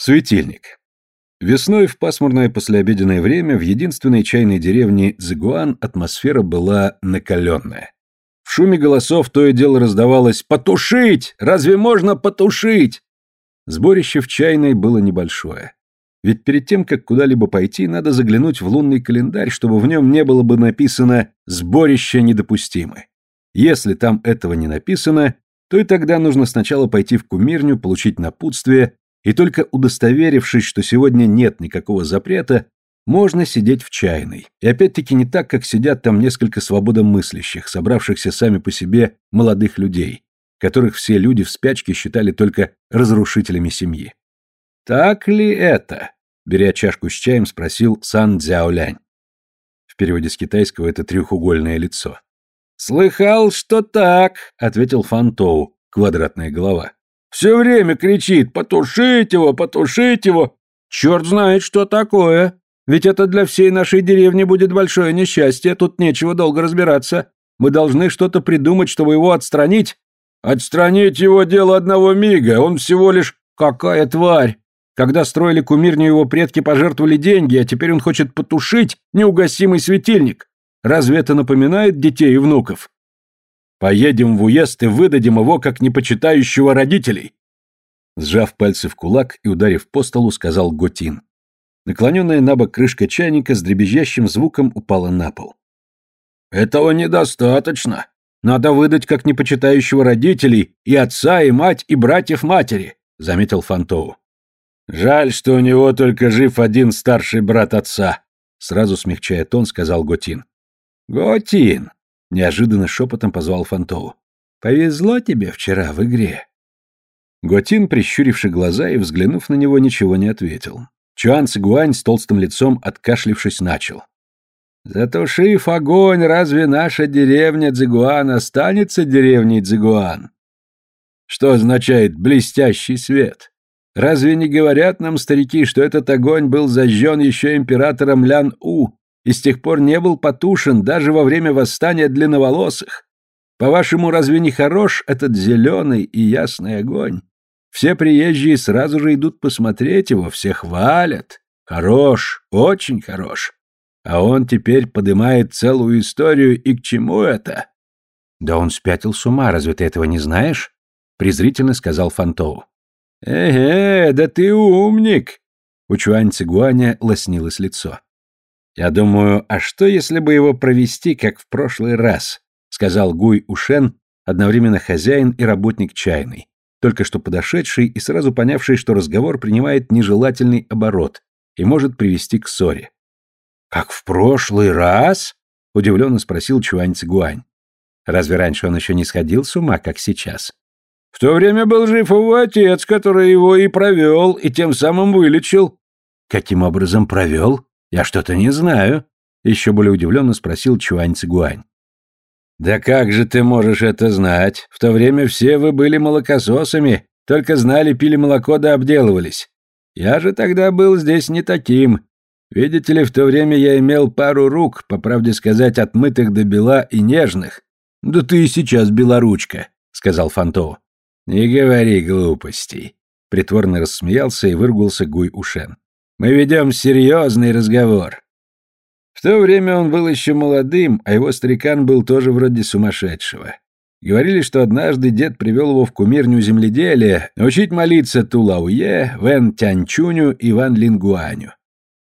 Светильник. Весной в пасмурное послеобеденное время в единственной чайной деревне Цзигуан атмосфера была накаленная. В шуме голосов то и дело раздавалось «Потушить! Разве можно потушить?» Сборище в чайной было небольшое. Ведь перед тем, как куда-либо пойти, надо заглянуть в лунный календарь, чтобы в нем не было бы написано «Сборище недопустимы». Если там этого не написано, то и тогда нужно сначала пойти в кумирню, получить напутствие и только удостоверившись, что сегодня нет никакого запрета, можно сидеть в чайной. И опять-таки не так, как сидят там несколько свободомыслящих, собравшихся сами по себе молодых людей, которых все люди в спячке считали только разрушителями семьи. «Так ли это?» — беря чашку с чаем, спросил Сан Цзяолянь. В переводе с китайского это трехугольное лицо. «Слыхал, что так», — ответил Фантоу, квадратная голова. Все время кричит «Потушить его! Потушить его!» Черт знает, что такое. Ведь это для всей нашей деревни будет большое несчастье, тут нечего долго разбираться. Мы должны что-то придумать, чтобы его отстранить. Отстранить его дело одного мига, он всего лишь... Какая тварь! Когда строили кумирню, его предки пожертвовали деньги, а теперь он хочет потушить неугасимый светильник. Разве это напоминает детей и внуков? Поедем в уезд и выдадим его как непочитающего родителей. Сжав пальцы в кулак и ударив по столу, сказал Готин. Наклоненная на бок крышка чайника с дребезжащим звуком упала на пол. «Этого недостаточно. Надо выдать как непочитающего родителей и отца, и мать, и братьев матери», — заметил Фантоу. «Жаль, что у него только жив один старший брат отца», — сразу смягчая тон, сказал Готин. «Готин, Неожиданно шепотом позвал Фантоу. «Повезло тебе вчера в игре». Готин, прищуривши глаза и взглянув на него, ничего не ответил. Чуан Цигуань с толстым лицом, откашлившись, начал. «Затушив огонь, разве наша деревня Цзигуан останется деревней Цзигуан?» «Что означает блестящий свет? Разве не говорят нам старики, что этот огонь был зажжен еще императором Лян-У, и с тех пор не был потушен даже во время восстания длинноволосых. По-вашему, разве не хорош этот зеленый и ясный огонь? Все приезжие сразу же идут посмотреть его, все хвалят. Хорош, очень хорош. А он теперь поднимает целую историю, и к чему это? Да он спятил с ума, разве ты этого не знаешь? презрительно сказал Фантоу. Эге, да ты умник. У Чуань Цигуаня лоснилось лицо. «Я думаю, а что, если бы его провести, как в прошлый раз?» — сказал Гуй Ушен, одновременно хозяин и работник чайной, только что подошедший и сразу понявший, что разговор принимает нежелательный оборот и может привести к ссоре. «Как в прошлый раз?» — удивленно спросил Чуань Цигуань. «Разве раньше он еще не сходил с ума, как сейчас?» «В то время был жив его отец, который его и провел, и тем самым вылечил». «Каким образом провел?» «Я что-то не знаю», — еще более удивленно спросил Чуань Цигуань. «Да как же ты можешь это знать? В то время все вы были молокососами, только знали, пили молоко да обделывались. Я же тогда был здесь не таким. Видите ли, в то время я имел пару рук, по правде сказать, отмытых до бела и нежных. Да ты и сейчас белоручка», — сказал Фанто. «Не говори глупостей», — притворно рассмеялся и выругался Гуй Ушен. Мы ведем серьезный разговор. В то время он был еще молодым, а его старикан был тоже вроде сумасшедшего. Говорили, что однажды дед привел его в кумирню земледелия учить молиться Тулауе, Вэн Тянчуню и Ван Лингуаню.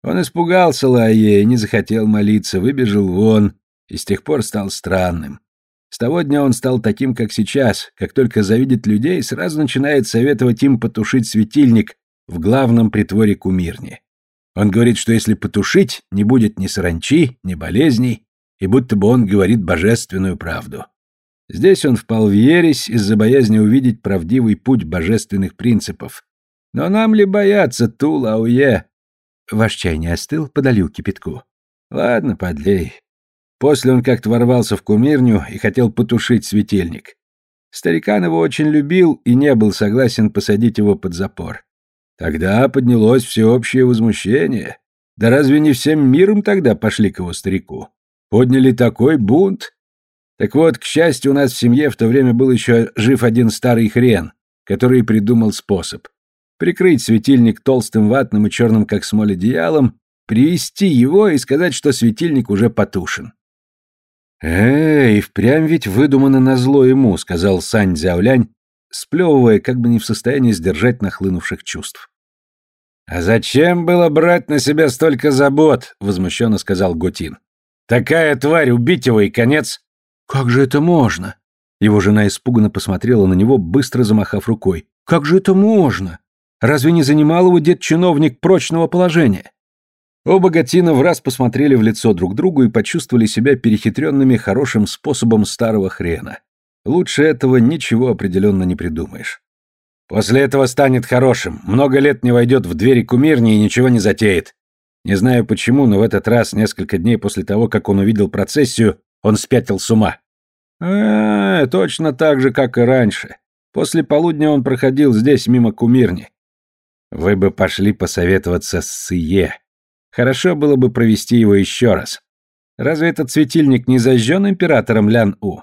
Он испугался Лае и не захотел молиться, выбежал вон, и с тех пор стал странным. С того дня он стал таким, как сейчас, как только завидит людей, сразу начинает советовать им потушить светильник, в главном притворе кумирни. Он говорит, что если потушить, не будет ни саранчи, ни болезней, и будто бы он говорит божественную правду. Здесь он впал в ересь из-за боязни увидеть правдивый путь божественных принципов. Но нам ли бояться Тулауе? Ваш чай не остыл, подолью кипятку. Ладно, подлей. После он как-то ворвался в кумирню и хотел потушить светильник. Старикан его очень любил и не был согласен посадить его под запор. Тогда поднялось всеобщее возмущение. Да разве не всем миром тогда пошли к его старику? Подняли такой бунт. Так вот, к счастью, у нас в семье в то время был еще жив один старый хрен, который придумал способ. прикрыть светильник толстым ватным и черным как смоль одеялом, привести его и сказать, что светильник уже потушен. «Эй, впрямь ведь выдумано назло ему», — сказал Сань Дзяолянь, сплевывая, как бы не в состоянии сдержать нахлынувших чувств. «А зачем было брать на себя столько забот?» — возмущенно сказал Готин. «Такая тварь, убить его и конец!» «Как же это можно?» Его жена испуганно посмотрела на него, быстро замахав рукой. «Как же это можно? Разве не занимал его дед-чиновник прочного положения?» Оба Гатина в раз посмотрели в лицо друг другу и почувствовали себя перехитренными хорошим способом старого хрена. Лучше этого ничего определенно не придумаешь. После этого станет хорошим, много лет не войдет в двери кумирни и ничего не затеет. Не знаю почему, но в этот раз, несколько дней после того, как он увидел процессию, он спятил с ума. А, точно так же, как и раньше. После полудня он проходил здесь мимо кумирни. Вы бы пошли посоветоваться с Сие. Хорошо было бы провести его еще раз. Разве этот светильник не зажжен императором Лян-У?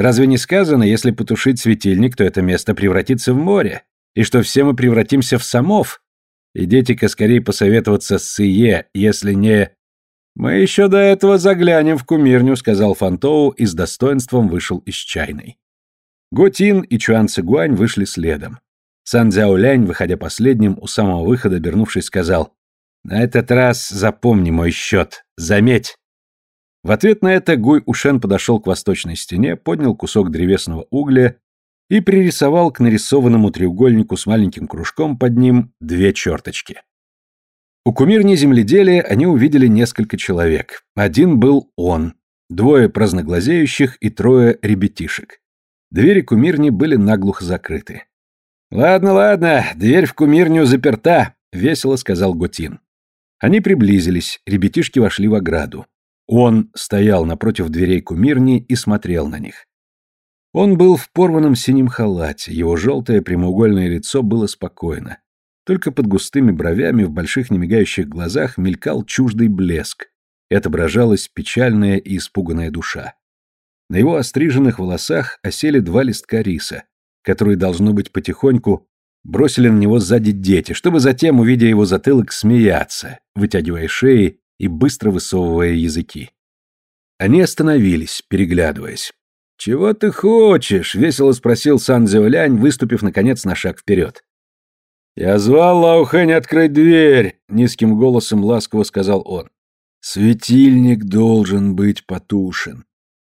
Разве не сказано, если потушить светильник, то это место превратится в море, и что все мы превратимся в самов? Идите-ка скорее посоветоваться с Сие, если не... Мы еще до этого заглянем в кумирню, сказал Фантоу и с достоинством вышел из чайной. Готин и Чуан Цигуань вышли следом. Сан Цзяолянь, выходя последним, у самого выхода, обернувшись, сказал, «На этот раз запомни мой счет, заметь». В ответ на это Гуй Ушен подошел к восточной стене, поднял кусок древесного угля и пририсовал к нарисованному треугольнику с маленьким кружком под ним две черточки. У кумирни земледелия они увидели несколько человек. Один был он, двое праздноглазеющих и трое ребятишек. Двери кумирни были наглухо закрыты. «Ладно, ладно, дверь в кумирню заперта», — весело сказал Готин. Они приблизились, ребятишки вошли в ограду. Он стоял напротив дверей кумирни и смотрел на них. Он был в порванном синем халате, его желтое прямоугольное лицо было спокойно. Только под густыми бровями в больших немигающих глазах мелькал чуждый блеск, отображалась печальная и испуганная душа. На его остриженных волосах осели два листка риса, которые, должно быть, потихоньку бросили на него сзади дети, чтобы затем, увидя его затылок, смеяться, вытягивая шеи и быстро высовывая языки. Они остановились, переглядываясь. «Чего ты хочешь?» — весело спросил Сан Зеолянь, выступив, наконец, на шаг вперед. «Я звал Лаухэнь открыть дверь!» — низким голосом ласково сказал он. «Светильник должен быть потушен.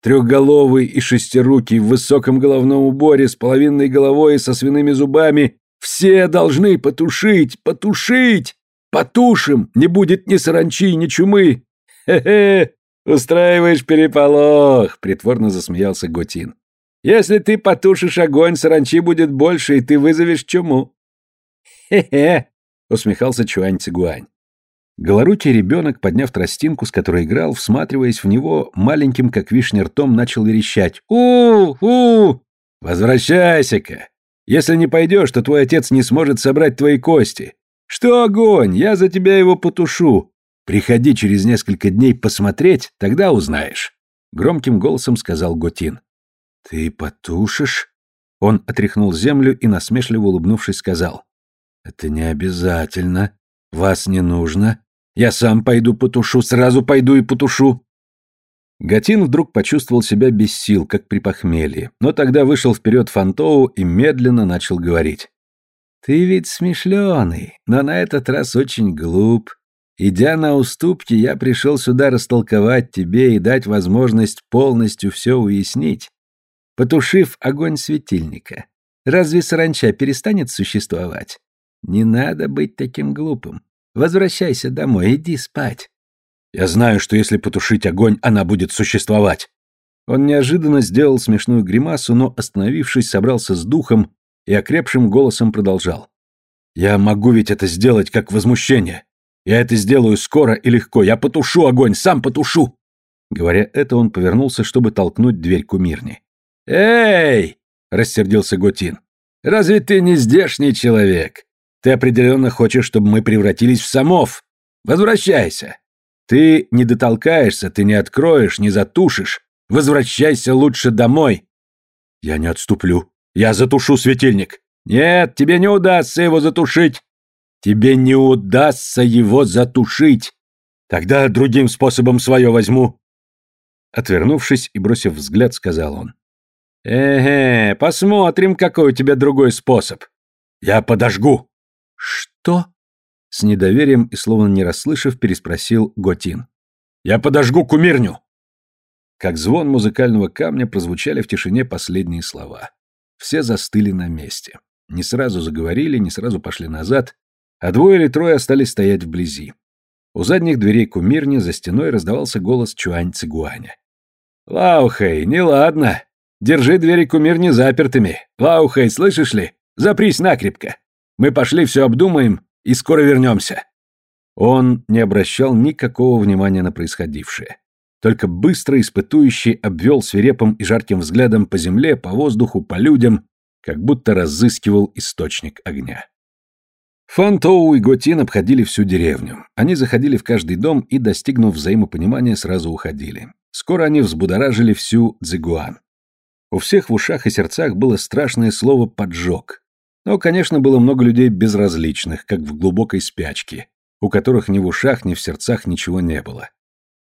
Трехголовый и шестирукий в высоком головном уборе с половинной головой и со свиными зубами все должны потушить, потушить!» Потушим, не будет ни саранчи, ни чумы. Хе-хе, устраиваешь переполох, притворно засмеялся Готин. Если ты потушишь огонь, саранчи будет больше, и ты вызовешь чуму. Хе-хе, усмехался Чуань Цигуань. Голорукий ребенок, подняв тростинку, с которой играл, всматриваясь в него, маленьким, как вишня ртом, начал верещать. «У-у! Возвращайся-ка! Если не пойдешь, то твой отец не сможет собрать твои кости. «Что огонь? Я за тебя его потушу. Приходи через несколько дней посмотреть, тогда узнаешь», — громким голосом сказал Готин. «Ты потушишь?» Он отряхнул землю и, насмешливо улыбнувшись, сказал. «Это не обязательно. Вас не нужно. Я сам пойду потушу, сразу пойду и потушу». Гатин вдруг почувствовал себя без сил, как при похмелье, но тогда вышел вперед Фантоу и медленно начал говорить. Ты ведь смышленый, но на этот раз очень глуп. Идя на уступки, я пришел сюда растолковать тебе и дать возможность полностью все уяснить. Потушив огонь светильника, разве саранча перестанет существовать? Не надо быть таким глупым. Возвращайся домой, иди спать. Я знаю, что если потушить огонь, она будет существовать. Он неожиданно сделал смешную гримасу, но, остановившись, собрался с духом и окрепшим голосом продолжал. «Я могу ведь это сделать как возмущение. Я это сделаю скоро и легко. Я потушу огонь, сам потушу!» Говоря это, он повернулся, чтобы толкнуть дверь кумирни. «Эй!» — рассердился Готин. «Разве ты не здешний человек? Ты определенно хочешь, чтобы мы превратились в самов. Возвращайся. Ты не дотолкаешься, ты не откроешь, не затушишь. Возвращайся лучше домой». «Я не отступлю. Я затушу светильник. Нет, тебе не удастся его затушить. Тебе не удастся его затушить. Тогда другим способом свое возьму. Отвернувшись и бросив взгляд, сказал он. Эге, посмотрим, какой у тебя другой способ. Я подожгу. Что? С недоверием и словно не расслышав, переспросил Готин. Я подожгу кумирню. Как звон музыкального камня прозвучали в тишине последние слова. Все застыли на месте. Не сразу заговорили, не сразу пошли назад, а двое или трое остались стоять вблизи. У задних дверей кумирни за стеной раздавался голос Чуань Цигуаня. «Лаухэй, неладно. Держи двери кумирни запертыми. Лаухэй, слышишь ли? Запрись накрепко. Мы пошли все обдумаем и скоро вернемся». Он не обращал никакого внимания на происходившее. Только быстро испытующий обвел свирепым и жарким взглядом по земле, по воздуху, по людям, как будто разыскивал источник огня. Фантоу и Готин обходили всю деревню. Они заходили в каждый дом и, достигнув взаимопонимания, сразу уходили. Скоро они взбудоражили всю Цзигуан. У всех в ушах и сердцах было страшное слово «поджог». Но, конечно, было много людей безразличных, как в глубокой спячке, у которых ни в ушах, ни в сердцах ничего не было.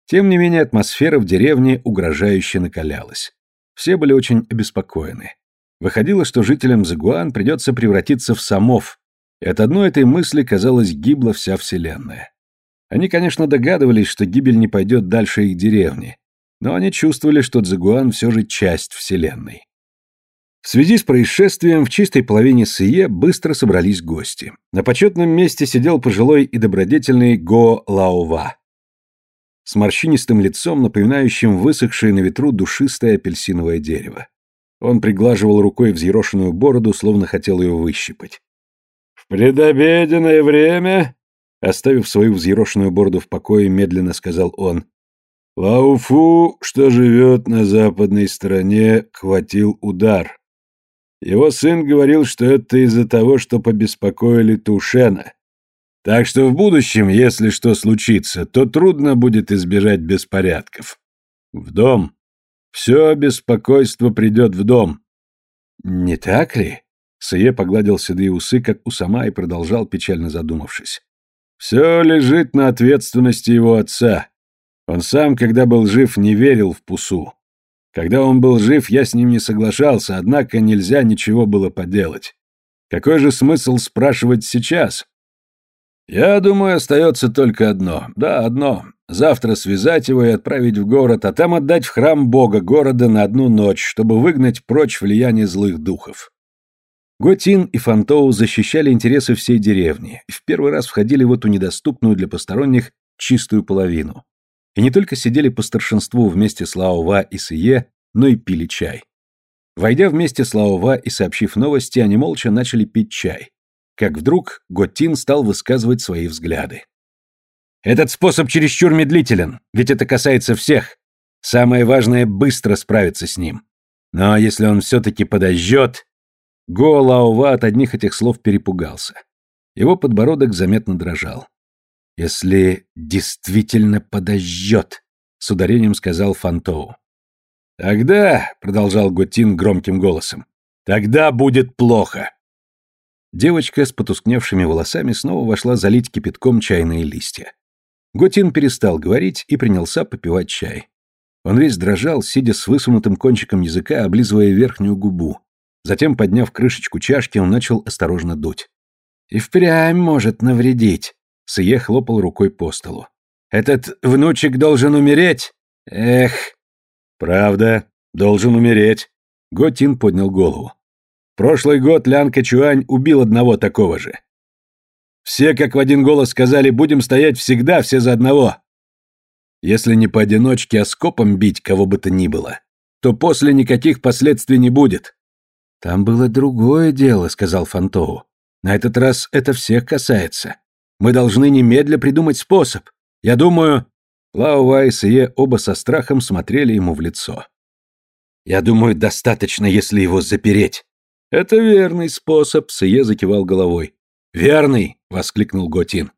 Тем не менее, атмосфера в деревне угрожающе накалялась. Все были очень обеспокоены. Выходило, что жителям Загуан придется превратиться в самов, и от одной этой мысли, казалось, гибла вся вселенная. Они, конечно, догадывались, что гибель не пойдет дальше их деревни, но они чувствовали, что Дзагуан все же часть вселенной. В связи с происшествием в чистой половине Сие быстро собрались гости. На почетном месте сидел пожилой и добродетельный Го Лаова. С морщинистым лицом, напоминающим высохшее на ветру душистое апельсиновое дерево. Он приглаживал рукой взъерошенную бороду, словно хотел ее выщипать. «В предобеденное время...» Оставив свою взъерошенную бороду в покое, медленно сказал он. «Лауфу, что живет на западной стороне, хватил удар. Его сын говорил, что это из-за того, что побеспокоили Тушена. Так что в будущем, если что случится, то трудно будет избежать беспорядков. В дом. Все беспокойство придет в дом. Не так ли? Сые погладил седые усы, как у сама, и продолжал, печально задумавшись. Все лежит на ответственности его отца. Он сам, когда был жив, не верил в Пусу. Когда он был жив, я с ним не соглашался, однако нельзя ничего было поделать. Какой же смысл спрашивать сейчас? Я думаю, остается только одно. Да, одно. Завтра связать его и отправить в город, а там отдать в храм бога города на одну ночь, чтобы выгнать прочь влияние злых духов. Готин и Фантоу защищали интересы всей деревни и в первый раз входили в эту недоступную для посторонних чистую половину. И не только сидели по старшинству вместе с Лаова и Сие, но и пили чай. Войдя вместе с Лаова и сообщив новости, они молча начали пить чай. Как вдруг Готин стал высказывать свои взгляды. Этот способ чересчур медлителен, ведь это касается всех. Самое важное — быстро справиться с ним. Но если он все-таки подождет... Го Лаова от одних этих слов перепугался. Его подбородок заметно дрожал. «Если действительно подождет», — с ударением сказал Фантоу. «Тогда», — продолжал Готин громким голосом, — «тогда будет плохо». Девочка с потускневшими волосами снова вошла залить кипятком чайные листья. Готин перестал говорить и принялся попивать чай. Он весь дрожал, сидя с высунутым кончиком языка, облизывая верхнюю губу. Затем, подняв крышечку чашки, он начал осторожно дуть. «И впрямь может навредить», — Сие хлопал рукой по столу. «Этот внучек должен умереть? Эх!» «Правда, должен умереть», — Готин поднял голову. «Прошлый год Лян Качуань убил одного такого же. Все как в один голос сказали, будем стоять всегда, все за одного. Если не поодиночке, а скопом бить кого бы то ни было, то после никаких последствий не будет. Там было другое дело, сказал Фантоу. На этот раз это всех касается. Мы должны немедля придумать способ. Я думаю... Лао Вайс и Е оба со страхом смотрели ему в лицо. «Я думаю, достаточно, если его запереть». «Это верный способ», — Сие закивал головой. «Верный!» — воскликнул Готин.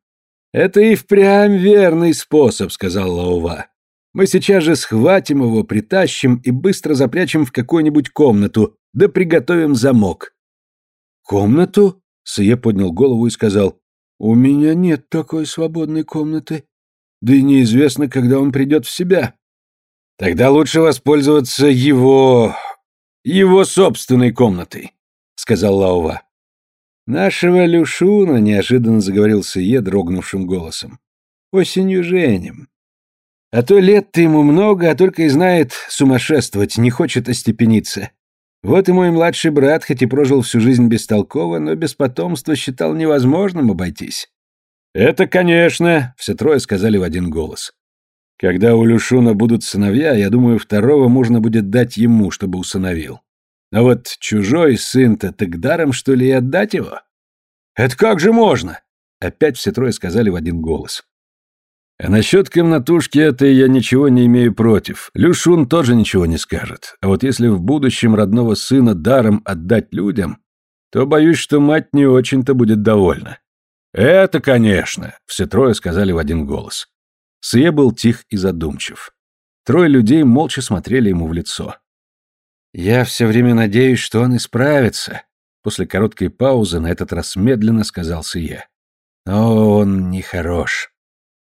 «Это и впрямь верный способ», — сказал Лаува. «Мы сейчас же схватим его, притащим и быстро запрячем в какую-нибудь комнату, да приготовим замок». «Комнату?» — Сие поднял голову и сказал. «У меня нет такой свободной комнаты. Да и неизвестно, когда он придет в себя». «Тогда лучше воспользоваться его... его собственной комнатой», — сказал Лаува. «Нашего Люшуна», — неожиданно заговорил Сие дрогнувшим голосом. «Осенью женим. А то лет-то ему много, а только и знает сумасшествовать, не хочет остепениться. Вот и мой младший брат, хоть и прожил всю жизнь бестолково, но без потомства считал невозможным обойтись. «Это, конечно», — все трое сказали в один голос. «Когда у Люшуна будут сыновья, я думаю, второго можно будет дать ему, чтобы усыновил. А вот чужой сын-то так даром, что ли, и отдать его?» «Это как же можно?» Опять все трое сказали в один голос. А насчет комнатушки этой я ничего не имею против. Люшун тоже ничего не скажет. А вот если в будущем родного сына даром отдать людям, то боюсь, что мать не очень-то будет довольна. Это, конечно, все трое сказали в один голос. Сие был тих и задумчив. Трое людей молча смотрели ему в лицо. Я все время надеюсь, что он исправится. После короткой паузы на этот раз медленно сказал Сие. Но он нехорош.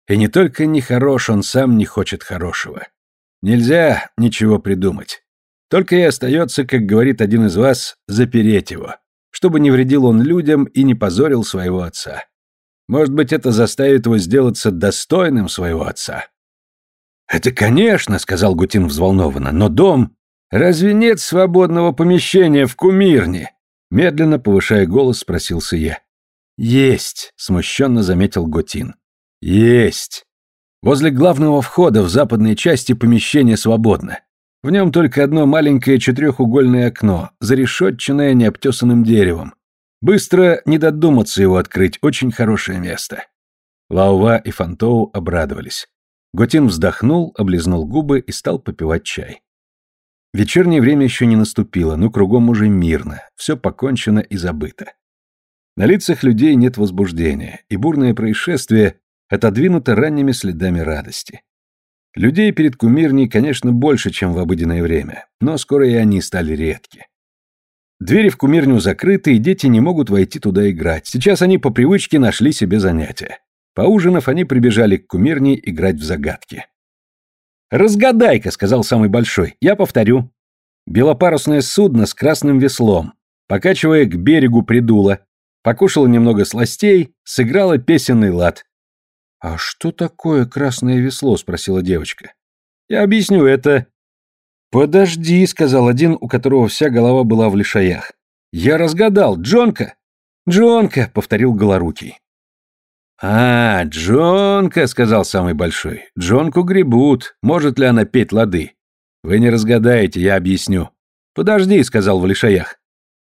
И не только нехорош, он сам не хочет хорошего. Нельзя ничего придумать. Только и остается, как говорит один из вас, запереть его, чтобы не вредил он людям и не позорил своего отца. Может быть, это заставит его сделаться достойным своего отца. «Это, конечно», — сказал Гутин взволнованно, — «но дом... Разве нет свободного помещения в кумирне?» Медленно повышая голос, спросился я. «Есть», — смущенно заметил Гутин. Есть. Возле главного входа в западной части помещение свободно. В нем только одно маленькое четырехугольное окно, зарешетченное необтесанным деревом. Быстро не додуматься его открыть, очень хорошее место. Лаува и Фантоу обрадовались. Готин вздохнул, облизнул губы и стал попивать чай. Вечернее время еще не наступило, но кругом уже мирно, все покончено и забыто. На лицах людей нет возбуждения, и бурное происшествие отодвинуто ранними следами радости. Людей перед кумирней, конечно, больше, чем в обыденное время, но скоро и они стали редки. Двери в кумирню закрыты, и дети не могут войти туда играть. Сейчас они по привычке нашли себе занятия. Поужинав, они прибежали к кумирне играть в загадки. «Разгадай-ка», — сказал самый большой, — «я повторю». Белопарусное судно с красным веслом, покачивая к берегу придуло, покушало немного сластей, сыграло песенный лад. «А что такое красное весло?» — спросила девочка. «Я объясню это». «Подожди», — сказал один, у которого вся голова была в лишаях. «Я разгадал. Джонка!» «Джонка!» — повторил Голорукий. «А, Джонка!» — сказал самый большой. «Джонку гребут. Может ли она петь лады?» «Вы не разгадаете, я объясню». «Подожди», — сказал в лишаях.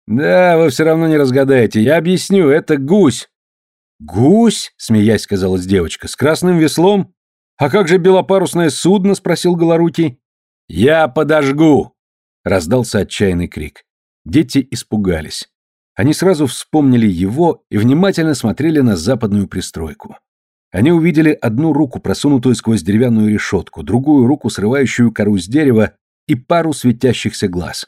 «Да, вы все равно не разгадаете. Я объясню. Это гусь». «Гусь?» — смеясь сказала девочка. «С красным веслом? А как же белопарусное судно?» — спросил Голорукий. «Я подожгу!» — раздался отчаянный крик. Дети испугались. Они сразу вспомнили его и внимательно смотрели на западную пристройку. Они увидели одну руку, просунутую сквозь деревянную решетку, другую руку, срывающую кору с дерева, и пару светящихся глаз.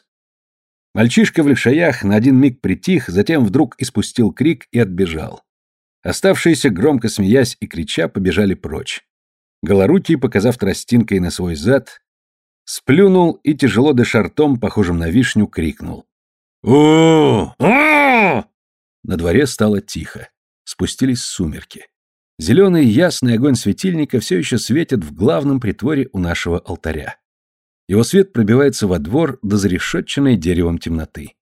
Мальчишка в лишаях на один миг притих, затем вдруг испустил крик и отбежал. Оставшиеся, громко смеясь и крича, побежали прочь. Голорукий, показав тростинкой на свой зад, сплюнул и, тяжело дыша ртом, похожим на вишню, крикнул. О о На дворе стало тихо. Спустились сумерки. Зеленый ясный огонь светильника все еще светит в главном притворе у нашего алтаря. Его свет пробивается во двор до зарешетченной деревом темноты.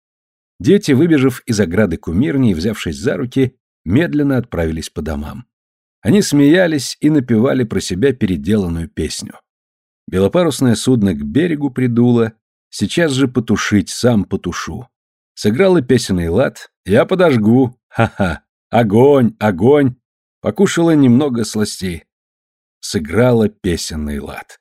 Дети, выбежав из ограды кумирни и взявшись за руки, медленно отправились по домам. Они смеялись и напевали про себя переделанную песню. Белопарусное судно к берегу придуло, сейчас же потушить сам потушу. Сыграла песенный лад, я подожгу, ха-ха, огонь, огонь, покушала немного сластей. Сыграла песенный лад.